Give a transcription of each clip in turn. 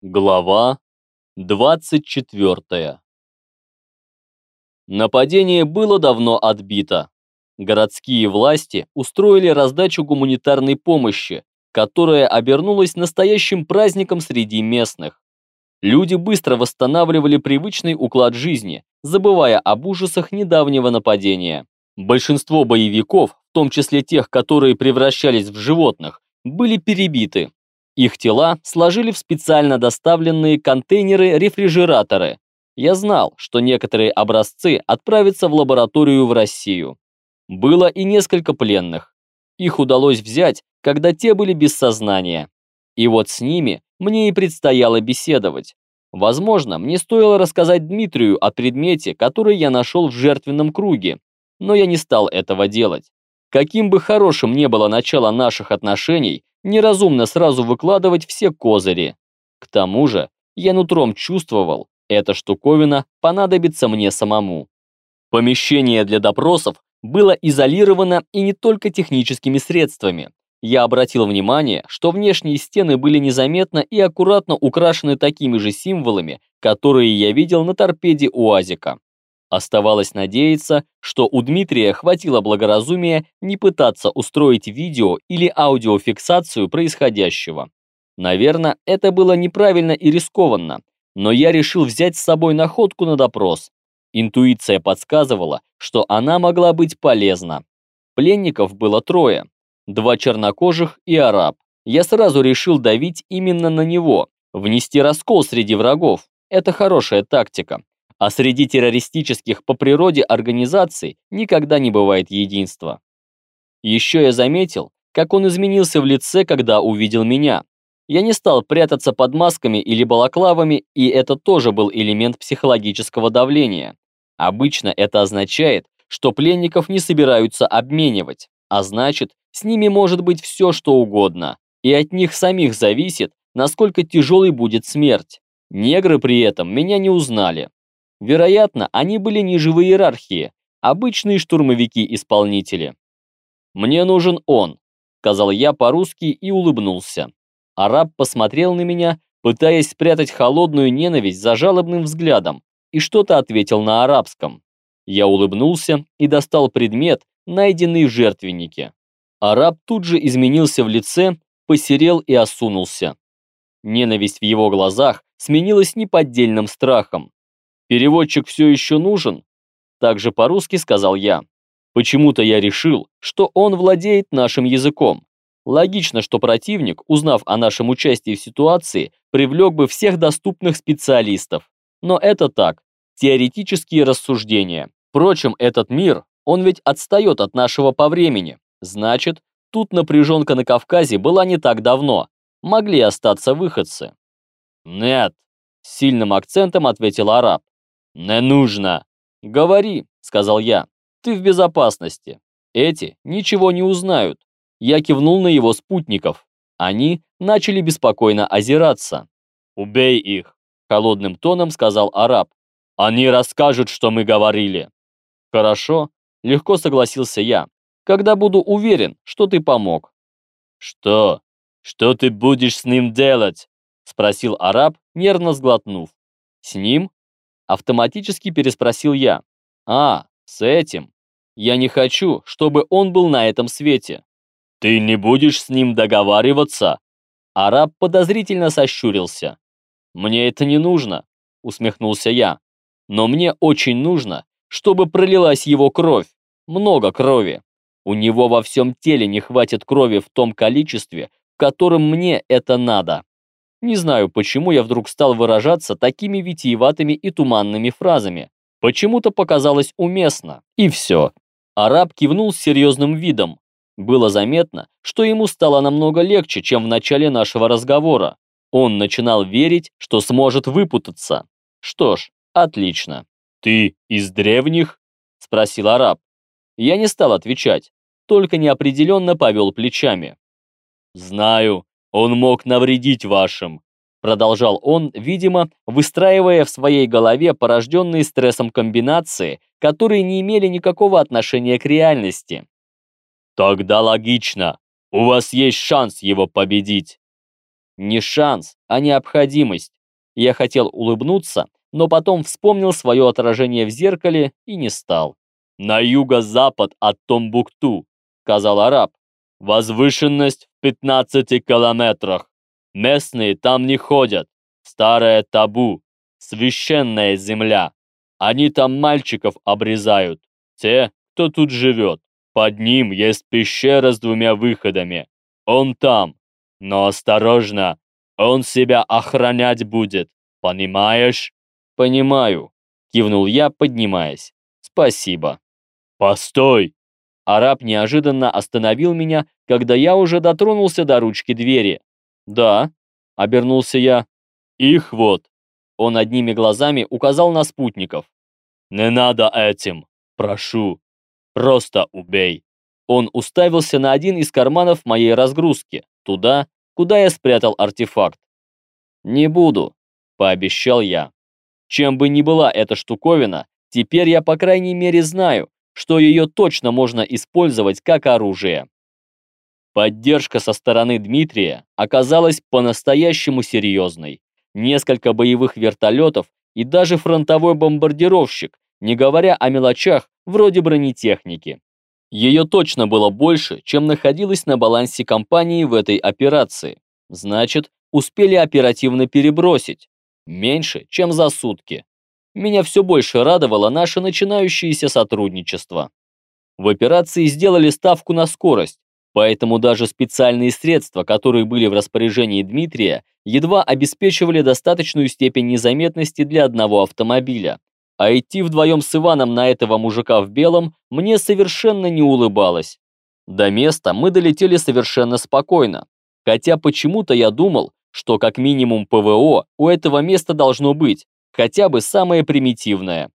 Глава 24 Нападение было давно отбито. Городские власти устроили раздачу гуманитарной помощи, которая обернулась настоящим праздником среди местных. Люди быстро восстанавливали привычный уклад жизни, забывая об ужасах недавнего нападения. Большинство боевиков, в том числе тех, которые превращались в животных, были перебиты, их тела сложили в специально доставленные контейнеры-рефрижераторы. Я знал, что некоторые образцы отправятся в лабораторию в Россию. Было и несколько пленных. Их удалось взять, когда те были без сознания. И вот с ними мне и предстояло беседовать. Возможно, мне стоило рассказать Дмитрию о предмете, который я нашел в жертвенном круге, но я не стал этого делать. Каким бы хорошим ни было начало наших отношений, неразумно сразу выкладывать все козыри. К тому же, я нутром чувствовал, эта штуковина понадобится мне самому. Помещение для допросов было изолировано и не только техническими средствами. Я обратил внимание, что внешние стены были незаметно и аккуратно украшены такими же символами, которые я видел на торпеде УАЗика. Оставалось надеяться, что у Дмитрия хватило благоразумия не пытаться устроить видео или аудиофиксацию происходящего. Наверное, это было неправильно и рискованно, но я решил взять с собой находку на допрос. Интуиция подсказывала, что она могла быть полезна. Пленников было трое, два чернокожих и араб. Я сразу решил давить именно на него, внести раскол среди врагов. Это хорошая тактика. А среди террористических по природе организаций никогда не бывает единства. Еще я заметил, как он изменился в лице, когда увидел меня. Я не стал прятаться под масками или балаклавами, и это тоже был элемент психологического давления. Обычно это означает, что пленников не собираются обменивать, а значит, с ними может быть все, что угодно, и от них самих зависит, насколько тяжелой будет смерть. Негры при этом меня не узнали. Вероятно, они были ниже в иерархии, обычные штурмовики-исполнители. «Мне нужен он», — сказал я по-русски и улыбнулся. Араб посмотрел на меня, пытаясь спрятать холодную ненависть за жалобным взглядом, и что-то ответил на арабском. Я улыбнулся и достал предмет, найденный в жертвеннике. Араб тут же изменился в лице, посерел и осунулся. Ненависть в его глазах сменилась неподдельным страхом. «Переводчик все еще нужен?» Также по-русски сказал я. Почему-то я решил, что он владеет нашим языком. Логично, что противник, узнав о нашем участии в ситуации, привлек бы всех доступных специалистов. Но это так, теоретические рассуждения. Впрочем, этот мир, он ведь отстает от нашего по времени. Значит, тут напряженка на Кавказе была не так давно. Могли остаться выходцы. «Нет», — с сильным акцентом ответил араб. «Не нужно!» «Говори», — сказал я. «Ты в безопасности. Эти ничего не узнают». Я кивнул на его спутников. Они начали беспокойно озираться. «Убей их», — холодным тоном сказал араб. «Они расскажут, что мы говорили». «Хорошо», — легко согласился я. «Когда буду уверен, что ты помог». «Что? Что ты будешь с ним делать?» — спросил араб, нервно сглотнув. «С ним?» Автоматически переспросил я. «А, с этим. Я не хочу, чтобы он был на этом свете». «Ты не будешь с ним договариваться?» Араб подозрительно сощурился. «Мне это не нужно», — усмехнулся я. «Но мне очень нужно, чтобы пролилась его кровь. Много крови. У него во всем теле не хватит крови в том количестве, в котором мне это надо». Не знаю, почему я вдруг стал выражаться такими витиеватыми и туманными фразами. Почему-то показалось уместно. И все. Араб кивнул с серьезным видом. Было заметно, что ему стало намного легче, чем в начале нашего разговора. Он начинал верить, что сможет выпутаться. Что ж, отлично. «Ты из древних?» – спросил араб. Я не стал отвечать, только неопределенно повел плечами. «Знаю, он мог навредить вашим, продолжал он, видимо, выстраивая в своей голове порожденные стрессом комбинации, которые не имели никакого отношения к реальности. Тогда логично. У вас есть шанс его победить. Не шанс, а необходимость. Я хотел улыбнуться, но потом вспомнил свое отражение в зеркале и не стал. «На юго-запад от Томбукту», — сказал араб. «Возвышенность в 15 километрах. Местные там не ходят. Старое табу. Священная земля. Они там мальчиков обрезают. Те, кто тут живет. Под ним есть пещера с двумя выходами. Он там. Но осторожно, он себя охранять будет. Понимаешь? Понимаю, кивнул я, поднимаясь. Спасибо. Постой! Араб неожиданно остановил меня, когда я уже дотронулся до ручки двери. Да, обернулся я. Их вот. Он одними глазами указал на спутников. Не надо этим, прошу. Просто убей. Он уставился на один из карманов моей разгрузки, туда, куда я спрятал артефакт. «Не буду», — пообещал я. Чем бы ни была эта штуковина, теперь я по крайней мере знаю, что ее точно можно использовать как оружие. Поддержка со стороны Дмитрия оказалась по-настоящему серьезной. Несколько боевых вертолетов и даже фронтовой бомбардировщик, не говоря о мелочах вроде бронетехники. Ее точно было больше, чем находилось на балансе компании в этой операции. Значит, успели оперативно перебросить. Меньше, чем за сутки. Меня все больше радовало наше начинающееся сотрудничество. В операции сделали ставку на скорость, поэтому даже специальные средства, которые были в распоряжении Дмитрия, едва обеспечивали достаточную степень незаметности для одного автомобиля. А идти вдвоем с Иваном на этого мужика в белом мне совершенно не улыбалось. До места мы долетели совершенно спокойно. Хотя почему-то я думал, что как минимум ПВО у этого места должно быть, хотя бы самое примитивное.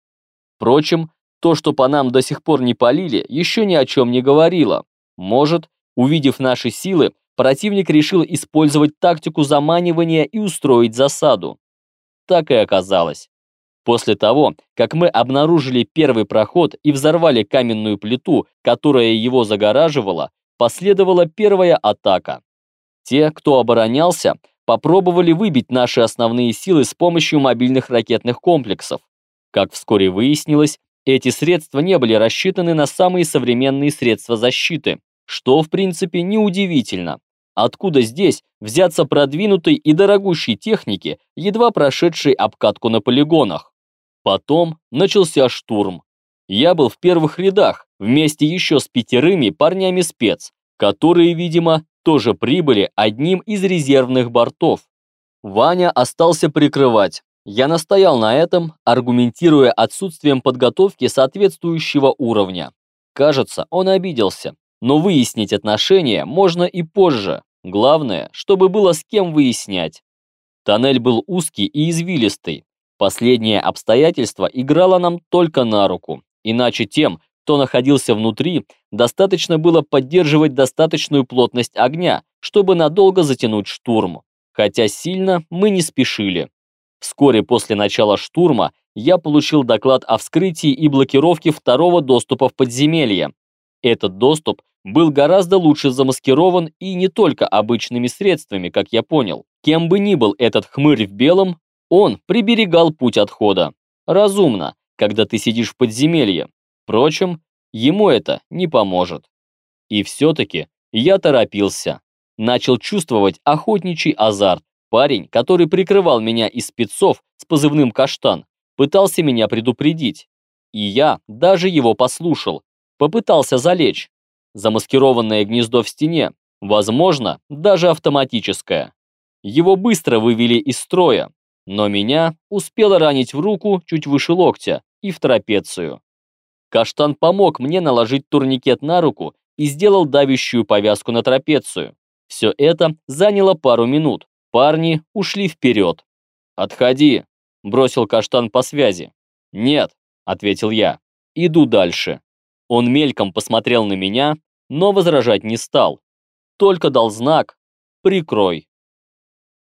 Впрочем, то, что по нам до сих пор не полили, еще ни о чем не говорило. Может, увидев наши силы, противник решил использовать тактику заманивания и устроить засаду. Так и оказалось. После того, как мы обнаружили первый проход и взорвали каменную плиту, которая его загораживала, последовала первая атака. Те, кто оборонялся, попробовали выбить наши основные силы с помощью мобильных ракетных комплексов. Как вскоре выяснилось, эти средства не были рассчитаны на самые современные средства защиты, что, в принципе, неудивительно. Откуда здесь взяться продвинутой и дорогущей техники, едва прошедшей обкатку на полигонах? Потом начался штурм. Я был в первых рядах, вместе еще с пятерыми парнями спец, которые, видимо, тоже прибыли одним из резервных бортов. Ваня остался прикрывать. Я настоял на этом, аргументируя отсутствием подготовки соответствующего уровня. Кажется, он обиделся, но выяснить отношения можно и позже. Главное, чтобы было с кем выяснять. Тоннель был узкий и извилистый, Последнее обстоятельство играло нам только на руку, иначе тем, кто находился внутри, достаточно было поддерживать достаточную плотность огня, чтобы надолго затянуть штурм, хотя сильно мы не спешили. Вскоре после начала штурма я получил доклад о вскрытии и блокировке второго доступа в подземелье. Этот доступ был гораздо лучше замаскирован и не только обычными средствами, как я понял. Кем бы ни был этот хмырь в белом, он приберегал путь отхода. Разумно, когда ты сидишь в подземелье. Впрочем, ему это не поможет. И все-таки я торопился. Начал чувствовать охотничий азарт. Парень, который прикрывал меня из спецов с позывным «Каштан», пытался меня предупредить. И я даже его послушал. Попытался залечь. Замаскированное гнездо в стене, возможно, даже автоматическое. Его быстро вывели из строя, но меня успело ранить в руку чуть выше локтя и в трапецию. Каштан помог мне наложить турникет на руку и сделал давящую повязку на трапецию. Все это заняло пару минут. Парни ушли вперед. «Отходи», – бросил Каштан по связи. «Нет», – ответил я. «Иду дальше». Он мельком посмотрел на меня, но возражать не стал. Только дал знак «Прикрой».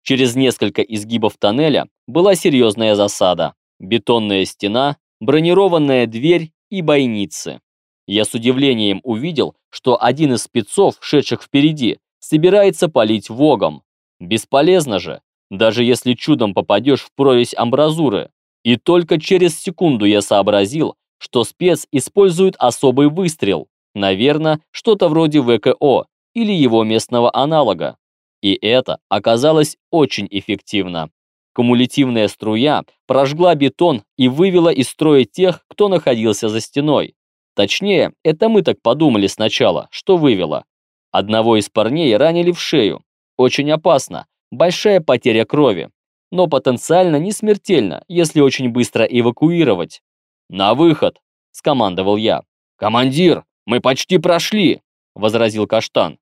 Через несколько изгибов тоннеля была серьезная засада. Бетонная стена, бронированная дверь и бойницы. Я с удивлением увидел, что один из спецов, шедших впереди, собирается палить вогом. Бесполезно же, даже если чудом попадешь в прорезь амбразуры. И только через секунду я сообразил, что спец использует особый выстрел, наверное, что-то вроде ВКО или его местного аналога. И это оказалось очень эффективно. Кумулятивная струя прожгла бетон и вывела из строя тех, кто находился за стеной. Точнее, это мы так подумали сначала, что вывела. Одного из парней ранили в шею. Очень опасно, большая потеря крови. Но потенциально не смертельно, если очень быстро эвакуировать. «На выход!» – скомандовал я. «Командир, мы почти прошли!» – возразил Каштан.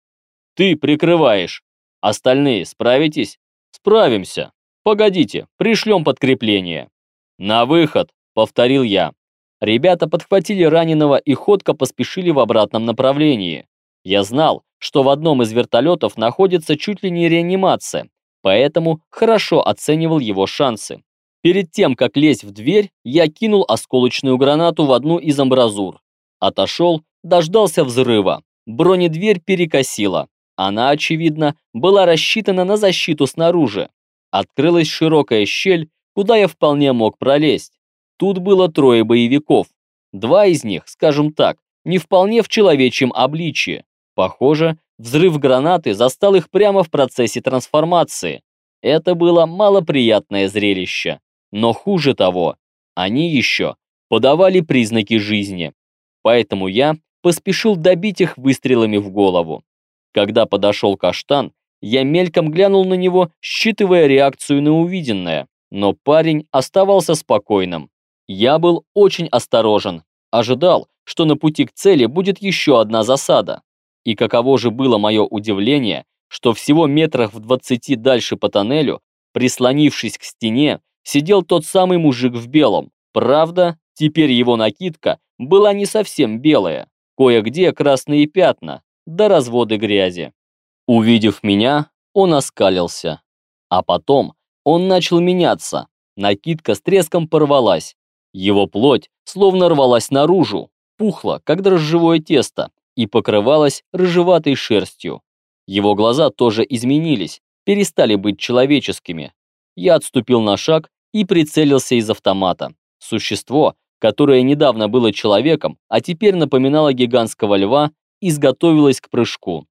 «Ты прикрываешь. Остальные справитесь?» «Справимся. Погодите, пришлем подкрепление». «На выход!» – повторил я. Ребята подхватили раненого и ходко поспешили в обратном направлении. Я знал, что в одном из вертолетов находится чуть ли не реанимация, поэтому хорошо оценивал его шансы. Перед тем, как лезть в дверь, я кинул осколочную гранату в одну из амбразур. Отошел, дождался взрыва. Бронедверь перекосила. Она, очевидно, была рассчитана на защиту снаружи. Открылась широкая щель, куда я вполне мог пролезть. Тут было трое боевиков. Два из них, скажем так, не вполне в человечьем обличье. Похоже, взрыв гранаты застал их прямо в процессе трансформации. Это было малоприятное зрелище. Но хуже того, они еще подавали признаки жизни. Поэтому я поспешил добить их выстрелами в голову. Когда подошел Каштан, я мельком глянул на него, считывая реакцию на увиденное, но парень оставался спокойным. Я был очень осторожен, ожидал, что на пути к цели будет еще одна засада. И каково же было мое удивление, что всего метрах в двадцати дальше по тоннелю, прислонившись к стене, сидел тот самый мужик в белом. Правда, теперь его накидка была не совсем белая, кое-где красные пятна, да разводы грязи. Увидев меня, он оскалился. А потом он начал меняться, накидка с треском порвалась, его плоть словно рвалась наружу, пухла, как дрожжевое тесто, и покрывалась рыжеватой шерстью. Его глаза тоже изменились, перестали быть человеческими. Я отступил на шаг и прицелился из автомата. Существо, которое недавно было человеком, а теперь напоминало гигантского льва, изготовилось к прыжку.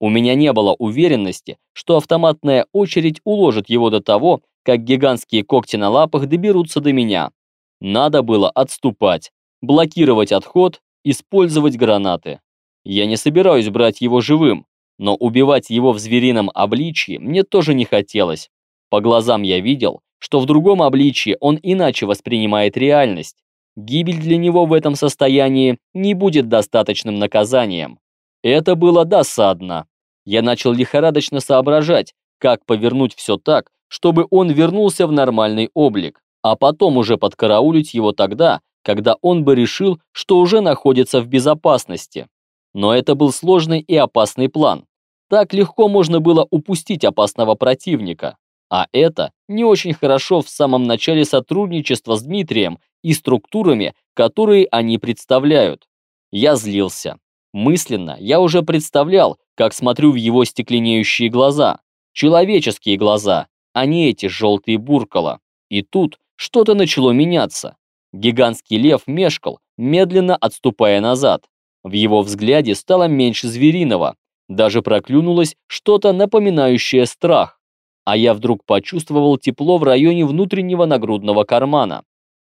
У меня не было уверенности, что автоматная очередь уложит его до того, как гигантские когти на лапах доберутся до меня. Надо было отступать, блокировать отход, использовать гранаты. Я не собираюсь брать его живым, но убивать его в зверином обличье мне тоже не хотелось. По глазам я видел, что в другом обличье он иначе воспринимает реальность. Гибель для него в этом состоянии не будет достаточным наказанием. Это было досадно. Я начал лихорадочно соображать, как повернуть все так, чтобы он вернулся в нормальный облик а потом уже подкараулить его тогда, когда он бы решил, что уже находится в безопасности. Но это был сложный и опасный план. Так легко можно было упустить опасного противника. А это не очень хорошо в самом начале сотрудничества с Дмитрием и структурами, которые они представляют. Я злился. Мысленно я уже представлял, как смотрю в его стекленеющие глаза. Человеческие глаза, а не эти желтые буркала. И тут что-то начало меняться. Гигантский лев мешкал, медленно отступая назад. В его взгляде стало меньше звериного, даже проклюнулось что-то напоминающее страх. А я вдруг почувствовал тепло в районе внутреннего нагрудного кармана.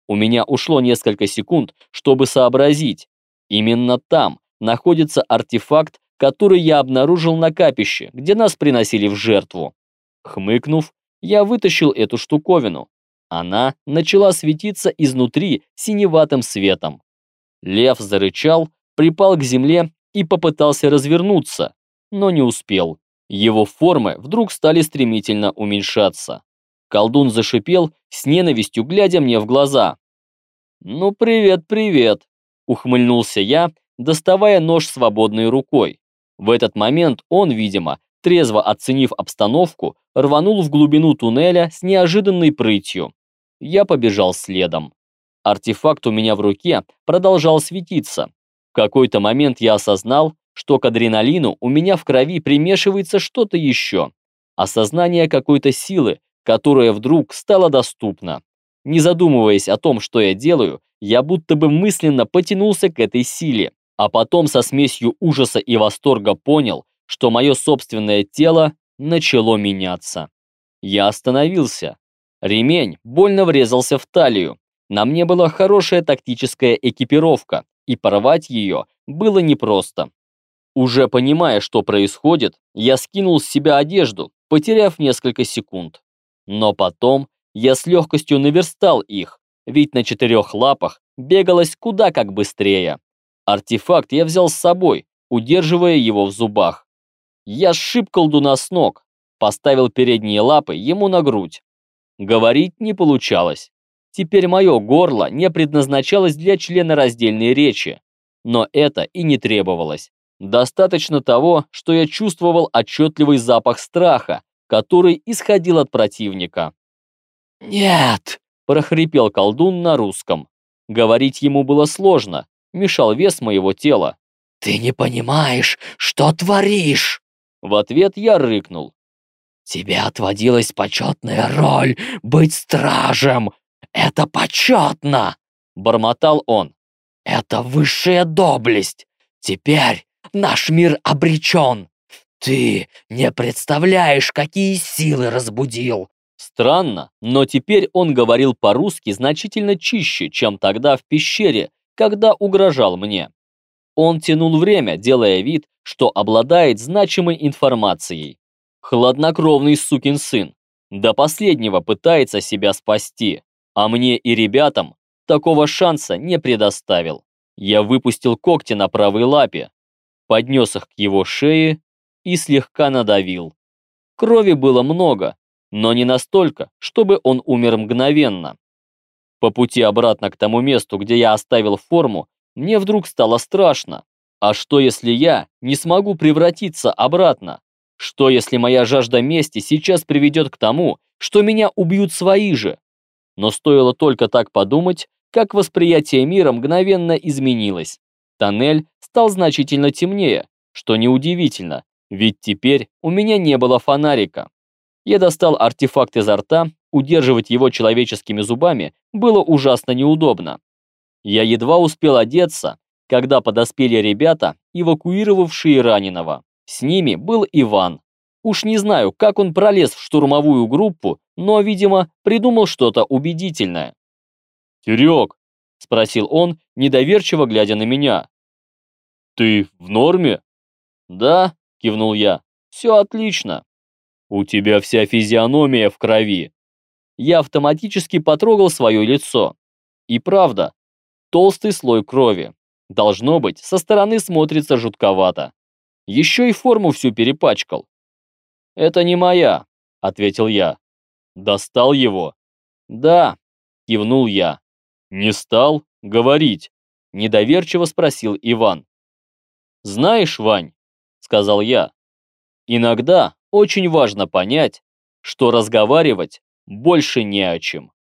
У меня ушло несколько секунд, чтобы сообразить. Именно там находится артефакт, который я обнаружил на капище, где нас приносили в жертву. Хмыкнув, я вытащил эту штуковину, она начала светиться изнутри синеватым светом. Лев зарычал, припал к земле и попытался развернуться, но не успел. Его формы вдруг стали стремительно уменьшаться. Колдун зашипел, с ненавистью глядя мне в глаза. «Ну, привет, привет!» – ухмыльнулся я, доставая нож свободной рукой. В этот момент он, видимо, трезво оценив обстановку, рванул в глубину туннеля с неожиданной прытью. Я побежал следом. Артефакт у меня в руке продолжал светиться. В какой-то момент я осознал, что к адреналину у меня в крови примешивается что-то еще. осознание какой-то силы, которая вдруг стала доступна. Не задумываясь о том, что я делаю, я будто бы мысленно потянулся к этой силе, а потом со смесью ужаса и восторга понял, что мое собственное тело начало меняться. Я остановился. Ремень больно врезался в талию. На мне была хорошая тактическая экипировка, и порвать ее было непросто. Уже понимая, что происходит, я скинул с себя одежду, потеряв несколько секунд. Но потом я с легкостью наверстал их, ведь на четырех лапах бегалось куда как быстрее. Артефакт я взял с собой, удерживая его в зубах. Я сшиб колдуна с ног, поставил передние лапы ему на грудь. Говорить не получалось. Теперь мое горло не предназначалось для члена раздельной речи, но это и не требовалось. Достаточно того, что я чувствовал отчетливый запах страха, который исходил от противника. «Нет!» – прохрипел колдун на русском. Говорить ему было сложно, мешал вес моего тела. «Ты не понимаешь, что творишь!» В ответ я рыкнул. «Тебе отводилась почетная роль быть стражем! Это почетно!» Бормотал он. «Это высшая доблесть! Теперь наш мир обречен! Ты не представляешь, какие силы разбудил!» Странно, но теперь он говорил по-русски значительно чище, чем тогда в пещере, когда угрожал мне. Он тянул время, делая вид, что обладает значимой информацией. Хладнокровный сукин сын. До последнего пытается себя спасти, а мне и ребятам такого шанса не предоставил. Я выпустил когти на правой лапе, поднес их к его шее и слегка надавил. Крови было много, но не настолько, чтобы он умер мгновенно. По пути обратно к тому месту, где я оставил форму, мне вдруг стало страшно. А что если я не смогу превратиться обратно? Что если моя жажда мести сейчас приведет к тому, что меня убьют свои же? Но стоило только так подумать, как восприятие мира мгновенно изменилось. Тоннель стал значительно темнее, что неудивительно, ведь теперь у меня не было фонарика. Я достал артефакт изо рта, удерживать его человеческими зубами было ужасно неудобно. Я едва успел одеться, когда подоспели ребята, эвакуировавшие раненого. С ними был Иван. Уж не знаю, как он пролез в штурмовую группу, но, видимо, придумал что-то убедительное. «Серег», — спросил он, недоверчиво глядя на меня. «Ты в норме?» «Да», — кивнул я, — «все отлично». «У тебя вся физиономия в крови». Я автоматически потрогал свое лицо. И правда, толстый слой крови. Должно быть, со стороны смотрится жутковато. Еще и форму всю перепачкал. «Это не моя», — ответил я. «Достал его?» «Да», — кивнул я. «Не стал говорить?» — недоверчиво спросил Иван. «Знаешь, Вань», — сказал я, — «иногда очень важно понять, что разговаривать больше не о чем».